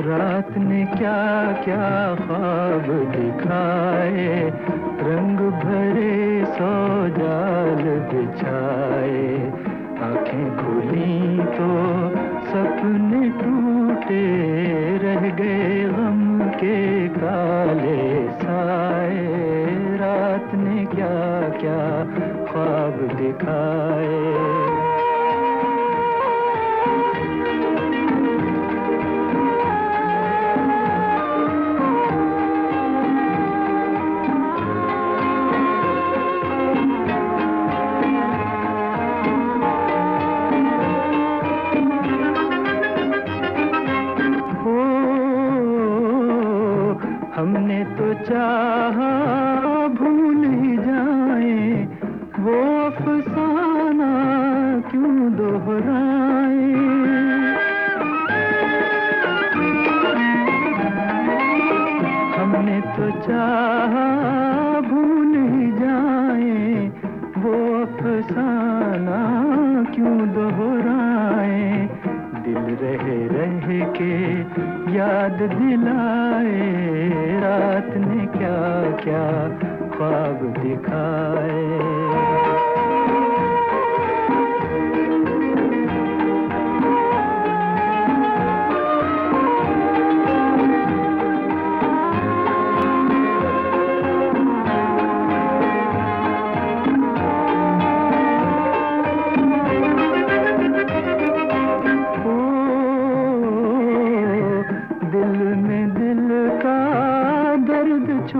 रात ने क्या क्या ख्वाब दिखाए? रंग भरे सौ जाल बिछाए। आँखें खुली तो सपने टूटे, रह गए गम के काले साए। रात ने क्या क्या ख्वाब दिखाए? हमने तो चाहा भूल ही जाए वो अफसाना क्यों दोहराए? हमने तो चाहा रहे रह के याद दिलाए। रात ने क्या क्या ख्वाब दिखाए।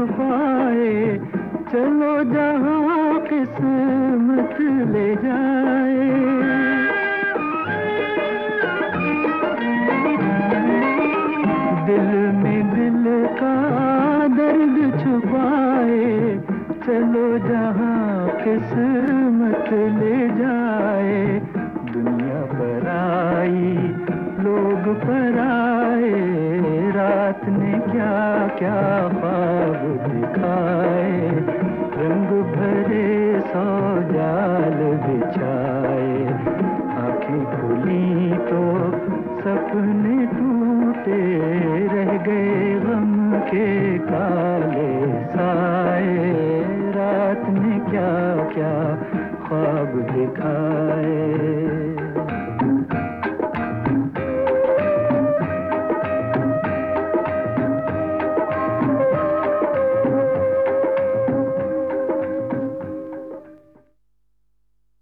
छुपाए चलो जहाँ किस्मत ले जाए। दिल में दिल का दर्द छुपाए। चलो जहाँ किस्मत ले जाए। रात ने क्या क्या ख्वाब दिखाए? रंग भरे सौ जाल बिछाए। आँखें खुली तो सपने टूटे, रह गए गम के काले साए। रात ने क्या क्या ख्वाब दिखाए?